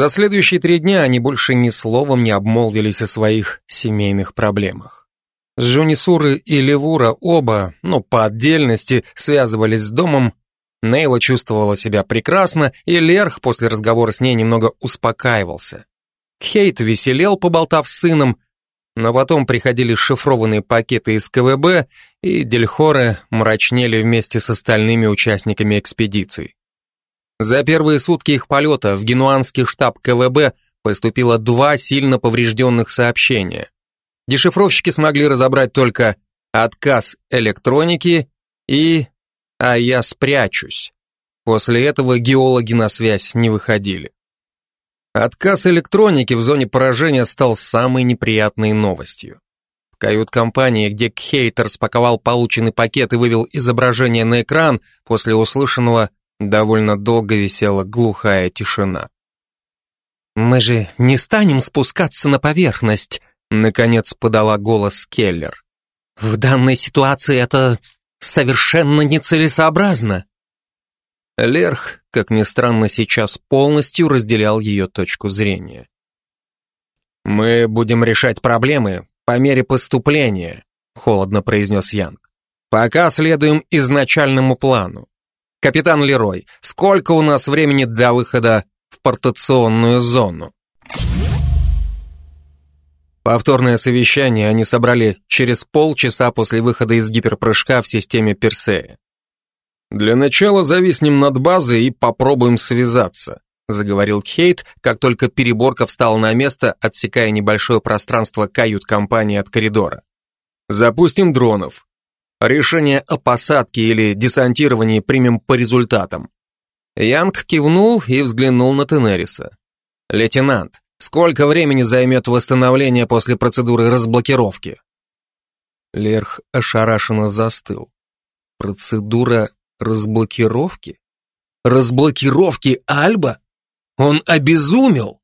За следующие три дня они больше ни словом не обмолвились о своих семейных проблемах. Жунисуры и Левура оба, ну, по отдельности, связывались с домом. Нейла чувствовала себя прекрасно, и Лерх после разговора с ней немного успокаивался. Хейт веселел, поболтав с сыном, но потом приходили шифрованные пакеты из КВБ, и Дельхоры мрачнели вместе с остальными участниками экспедиции. За первые сутки их полета в генуанский штаб КВБ поступило два сильно поврежденных сообщения. Дешифровщики смогли разобрать только отказ электроники и «а я спрячусь». После этого геологи на связь не выходили. Отказ электроники в зоне поражения стал самой неприятной новостью. В кают-компании, где Кхейтер спаковал полученный пакет и вывел изображение на экран, после услышанного довольно долго висела глухая тишина. «Мы же не станем спускаться на поверхность», наконец подала голос Келлер. «В данной ситуации это совершенно нецелесообразно». Лерх, как ни странно, сейчас полностью разделял ее точку зрения. «Мы будем решать проблемы по мере поступления», холодно произнес Янг. «Пока следуем изначальному плану. Капитан Лерой, сколько у нас времени до выхода в портационную зону?» Повторное совещание они собрали через полчаса после выхода из гиперпрыжка в системе Персея. «Для начала зависнем над базой и попробуем связаться», заговорил Хейт, как только переборка встала на место, отсекая небольшое пространство кают-компании от коридора. «Запустим дронов. Решение о посадке или десантировании примем по результатам». Янг кивнул и взглянул на Тенериса. «Лейтенант, сколько времени займет восстановление после процедуры разблокировки?» Лерх ошарашенно застыл. Процедура Разблокировки? Разблокировки Альба? Он обезумел?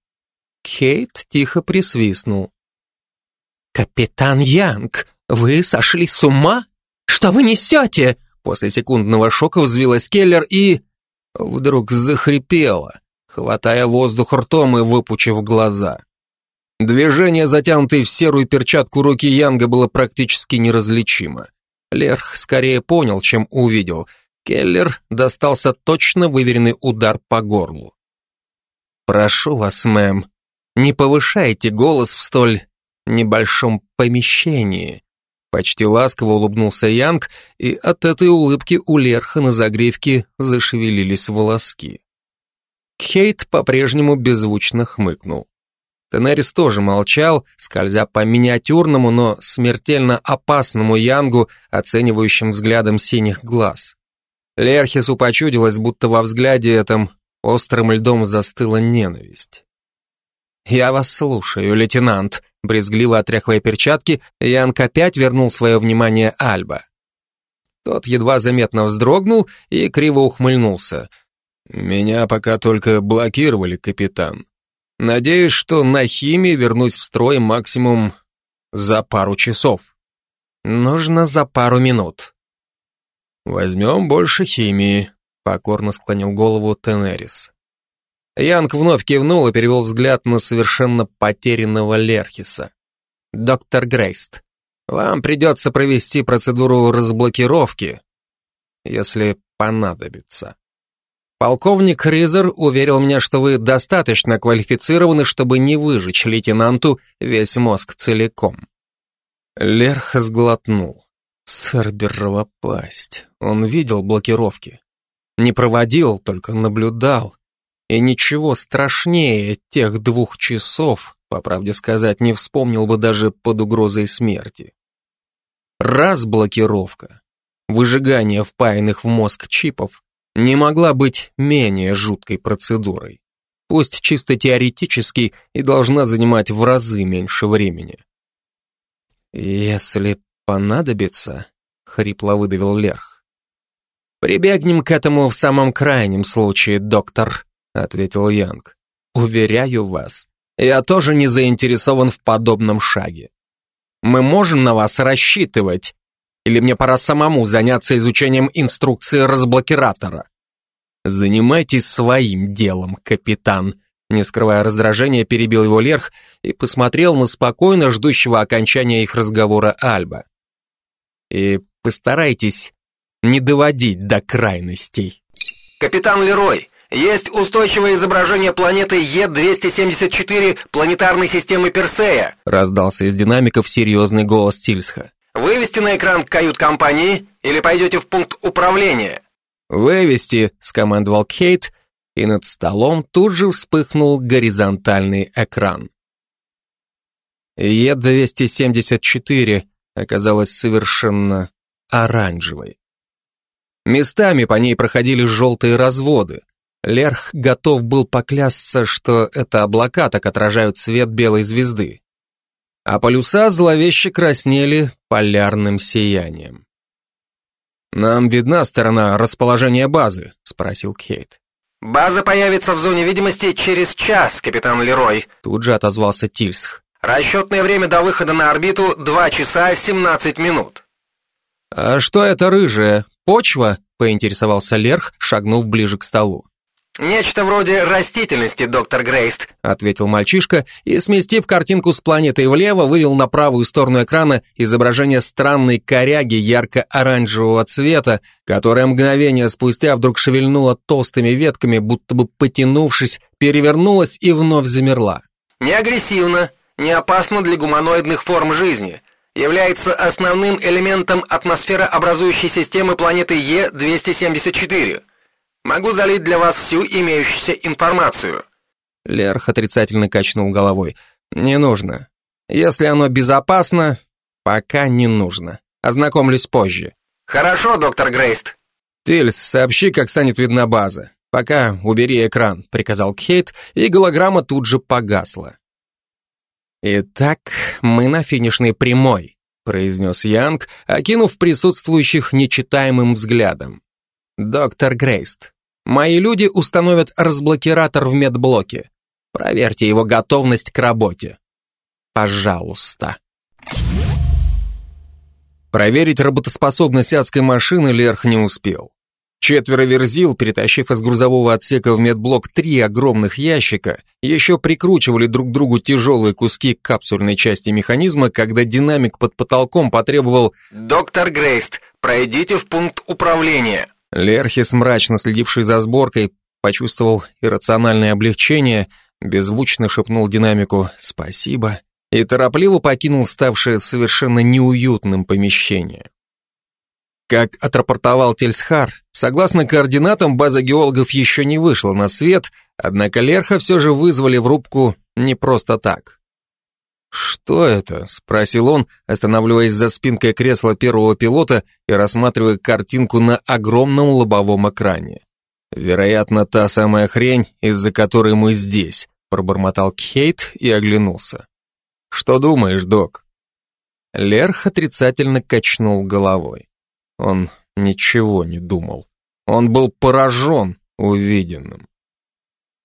Кейт тихо присвистнул. «Капитан Янг, вы сошли с ума? Что вы несете?» После секундного шока взвилась Келлер и... Вдруг захрипела, хватая воздух ртом и выпучив глаза. Движение, затянутое в серую перчатку руки Янга, было практически неразличимо. Лерх скорее понял, чем увидел — Келлер достался точно выверенный удар по горлу. «Прошу вас, мэм, не повышайте голос в столь небольшом помещении», Почти ласково улыбнулся Янг, и от этой улыбки у Лерха на загривке зашевелились волоски. Кейт по-прежнему беззвучно хмыкнул. Тенерис тоже молчал, скользя по миниатюрному, но смертельно опасному Янгу, оценивающим взглядом синих глаз. Лерхису почудилось, будто во взгляде этом острым льдом застыла ненависть. «Я вас слушаю, лейтенант», брезгливо отряхивая перчатки, Янг опять вернул свое внимание Альба. Тот едва заметно вздрогнул и криво ухмыльнулся. «Меня пока только блокировали, капитан. Надеюсь, что на химии вернусь в строй максимум за пару часов. Нужно за пару минут. «Возьмем больше химии», — покорно склонил голову Тенерис. Янг вновь кивнул и перевел взгляд на совершенно потерянного Лерхиса. «Доктор Грейст, вам придется провести процедуру разблокировки, если понадобится. Полковник Ризер уверил меня, что вы достаточно квалифицированы, чтобы не выжечь лейтенанту весь мозг целиком». Лерх сглотнул. Церберова пасть. Он видел блокировки. Не проводил, только наблюдал. И ничего страшнее тех двух часов, по правде сказать, не вспомнил бы даже под угрозой смерти. Раз блокировка, выжигание впаянных в мозг чипов, не могла быть менее жуткой процедурой. Пусть чисто теоретически и должна занимать в разы меньше времени. Если понадобится, хрипло выдавил Лерх. Прибегнем к этому в самом крайнем случае, доктор, ответил Янг. Уверяю вас, я тоже не заинтересован в подобном шаге. Мы можем на вас рассчитывать, или мне пора самому заняться изучением инструкции разблокиратора? Занимайтесь своим делом, капитан, Не скрывая раздражения, перебил его Лерх и посмотрел на спокойно ждущего окончания их разговора Альба. И постарайтесь не доводить до крайностей. Капитан Лерой, есть устойчивое изображение планеты Е-274 планетарной системы Персея. Раздался из динамиков серьезный голос Тильсха. Вывести на экран кают-компании или пойдете в пункт управления? «Вывести», — скомандовал Кейт, и над столом тут же вспыхнул горизонтальный экран. Е-274 оказалась совершенно оранжевой. Местами по ней проходили желтые разводы. Лерх готов был поклясться, что это облака так отражают свет белой звезды. А полюса зловеще краснели полярным сиянием. «Нам видна сторона расположения базы?» — спросил Кейт. «База появится в зоне видимости через час, капитан Лерой», — тут же отозвался Тильсх. «Расчетное время до выхода на орбиту — 2 часа 17 минут». «А что это рыжая? Почва?» — поинтересовался Лерх, шагнув ближе к столу. «Нечто вроде растительности, доктор Грейст», — ответил мальчишка и, сместив картинку с планетой влево, вывел на правую сторону экрана изображение странной коряги ярко-оранжевого цвета, которая мгновение спустя вдруг шевельнула толстыми ветками, будто бы потянувшись, перевернулась и вновь замерла. «Не агрессивно, не опасно для гуманоидных форм жизни. Является основным элементом атмосферообразующей системы планеты Е-274». Могу залить для вас всю имеющуюся информацию. Лерх отрицательно качнул головой. Не нужно. Если оно безопасно, пока не нужно. Ознакомлюсь позже. Хорошо, доктор Грейст. Тильс, сообщи, как станет видна база. Пока убери экран, приказал Кейт, и голограмма тут же погасла. Итак, мы на финишной прямой, произнес Янг, окинув присутствующих нечитаемым взглядом. Доктор Грейст, Мои люди установят разблокиратор в медблоке. Проверьте его готовность к работе. Пожалуйста. Проверить работоспособность адской машины Лерх не успел. Четверо верзил, перетащив из грузового отсека в медблок три огромных ящика, еще прикручивали друг другу тяжелые куски капсульной части механизма, когда динамик под потолком потребовал «Доктор Грейст, пройдите в пункт управления». Лерхис, мрачно следивший за сборкой, почувствовал иррациональное облегчение, беззвучно шепнул динамику «спасибо» и торопливо покинул ставшее совершенно неуютным помещение. Как отрапортовал Тельсхар, согласно координатам, база геологов еще не вышла на свет, однако Лерха все же вызвали в рубку не просто так. «Что это?» — спросил он, останавливаясь за спинкой кресла первого пилота и рассматривая картинку на огромном лобовом экране. «Вероятно, та самая хрень, из-за которой мы здесь», — пробормотал Кейт и оглянулся. «Что думаешь, док?» Лерх отрицательно качнул головой. Он ничего не думал. Он был поражен увиденным.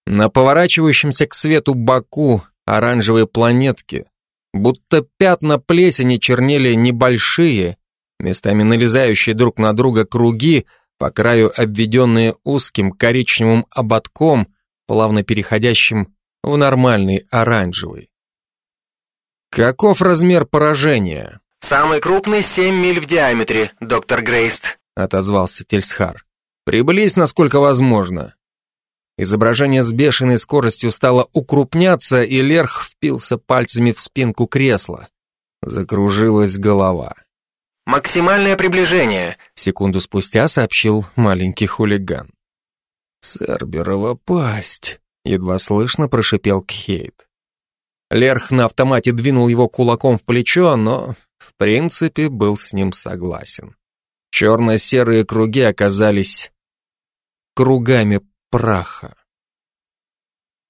На поворачивающемся к свету боку оранжевой планетки Будто пятна плесени чернели небольшие, местами налезающие друг на друга круги, по краю обведенные узким коричневым ободком, плавно переходящим в нормальный оранжевый. Каков размер поражения? Самый крупный 7 миль в диаметре, доктор Грейст, отозвался Тельсхар. Приблизь, насколько возможно. Изображение с бешеной скоростью стало укрупняться, и Лерх впился пальцами в спинку кресла. Закружилась голова. «Максимальное приближение», — секунду спустя сообщил маленький хулиган. «Церберова пасть», — едва слышно прошипел Кхейт. Лерх на автомате двинул его кулаком в плечо, но, в принципе, был с ним согласен. Черно-серые круги оказались кругами праха.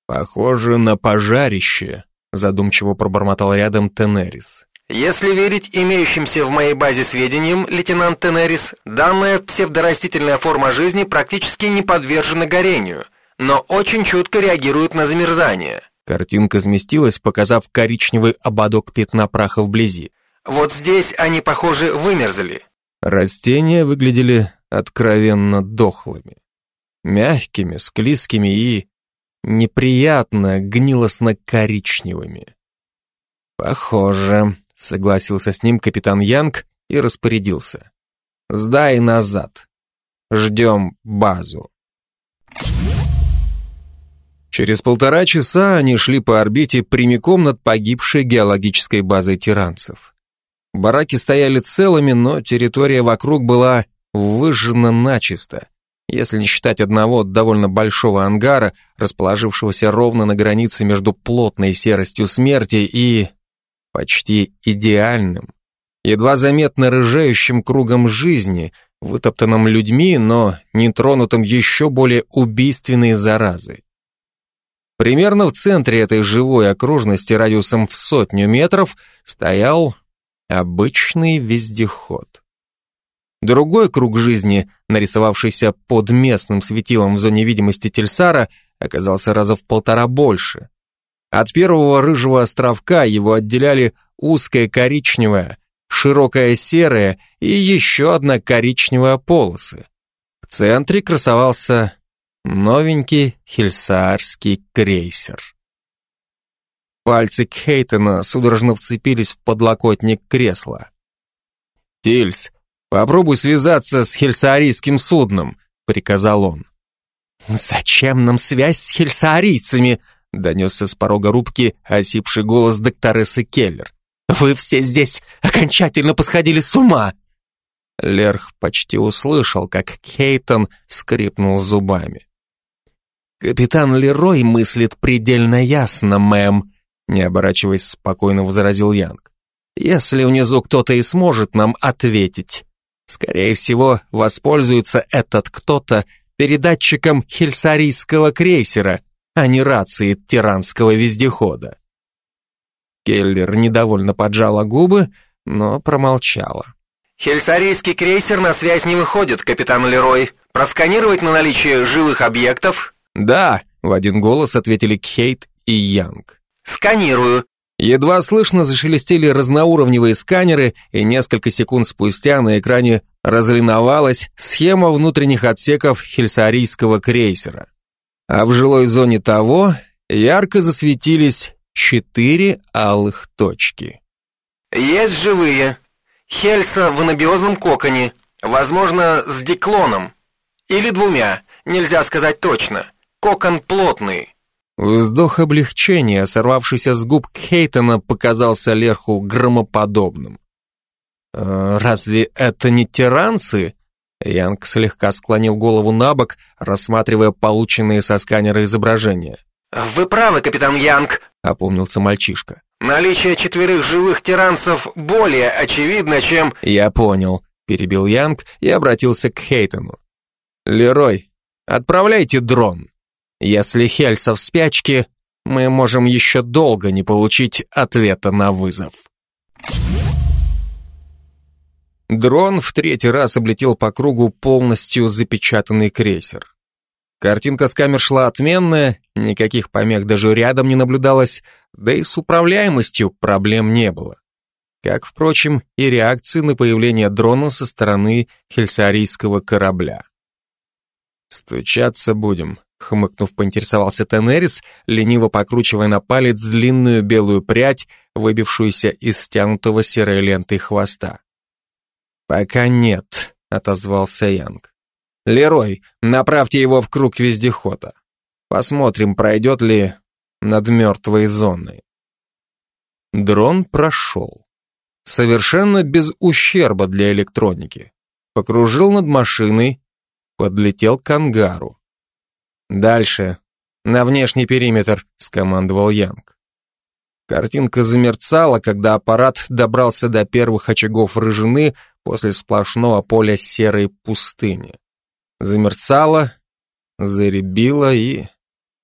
«Похоже на пожарище», — задумчиво пробормотал рядом Тенерис. Если верить имеющимся в моей базе сведениям, лейтенант Тенерис, данная псевдорастительная форма жизни практически не подвержена горению, но очень чутко реагирует на замерзание. Картинка сместилась, показав коричневый ободок пятна праха вблизи. Вот здесь они, похоже, вымерзли. Растения выглядели откровенно дохлыми мягкими, склизкими и неприятно гнилостно-коричневыми. «Похоже», — согласился с ним капитан Янг и распорядился. «Сдай назад. Ждем базу». Через полтора часа они шли по орбите прямиком над погибшей геологической базой тиранцев. Бараки стояли целыми, но территория вокруг была выжжена начисто, если не считать одного довольно большого ангара, расположившегося ровно на границе между плотной серостью смерти и почти идеальным, едва заметно рыжающим кругом жизни, вытоптанным людьми, но не тронутым еще более убийственной заразой. Примерно в центре этой живой окружности радиусом в сотню метров стоял обычный вездеход. Другой круг жизни, нарисовавшийся под местным светилом в зоне видимости Тельсара, оказался раза в полтора больше. От первого рыжего островка его отделяли узкая коричневая, широкая серая и еще одна коричневая полосы. В центре красовался новенький хельсаарский крейсер. Пальцы Кейтона судорожно вцепились в подлокотник кресла. «Тильс, попробуй связаться с хельсаарийским судном», — приказал он. «Зачем нам связь с хельсаарийцами?» — донесся с порога рубки осипший голос докторессы Келлер. «Вы все здесь окончательно посходили с ума!» Лерх почти услышал, как Кейтон скрипнул зубами. «Капитан Лерой мыслит предельно ясно, мэм», не оборачиваясь, спокойно возразил Янг. «Если внизу кто-то и сможет нам ответить, скорее всего, воспользуется этот кто-то передатчиком хельсарийского крейсера, а не рации тиранского вездехода». Келлер недовольно поджала губы, но промолчала. «Хельсарийский крейсер на связь не выходит, капитан Лерой. Просканировать на наличие живых объектов?» «Да», — в один голос ответили Кейт и Янг. «Сканирую». Едва слышно зашелестели разноуровневые сканеры, и несколько секунд спустя на экране разлиновалась схема внутренних отсеков хельсарийского крейсера. А в жилой зоне того ярко засветились четыре алых точки. «Есть живые. Хельса в анабиозном коконе, возможно, с диклоном. Или двумя, нельзя сказать точно. Кокон плотный. Вздох облегчения, сорвавшийся с губ Кейтона, показался Лерху громоподобным. «Э, «Разве это не тиранцы?» Янг слегка склонил голову на бок, рассматривая полученные со сканера изображения. «Вы правы, капитан Янг», — опомнился мальчишка. «Наличие четверых живых тиранцев более очевидно, чем...» «Я понял», — перебил Янг и обратился к Хейтону. «Лерой, отправляйте дрон». Если Хельса в спячке, мы можем еще долго не получить ответа на вызов. Дрон в третий раз облетел по кругу полностью запечатанный крейсер. Картинка с камер шла отменная, никаких помех даже рядом не наблюдалось, да и с управляемостью проблем не было. Как, впрочем, и реакции на появление дрона со стороны хельсарийского корабля. «Стучаться будем», Хмыкнув, поинтересовался Тенерис, лениво покручивая на палец длинную белую прядь, выбившуюся из стянутого серой лентой хвоста. «Пока нет», — отозвался Янг. «Лерой, направьте его в круг вездехода. Посмотрим, пройдет ли над мертвой зоной». Дрон прошел. Совершенно без ущерба для электроники. Покружил над машиной, подлетел к ангару. «Дальше. На внешний периметр», — скомандовал Янг. Картинка замерцала, когда аппарат добрался до первых очагов рыжины после сплошного поля серой пустыни. Замерцала, заребила и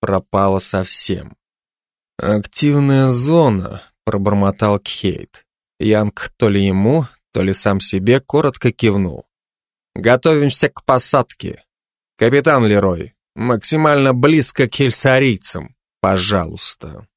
пропала совсем. «Активная зона», — пробормотал Кейт. Янг то ли ему, то ли сам себе коротко кивнул. «Готовимся к посадке. Капитан Лерой, максимально близко к хельсарийцам, пожалуйста.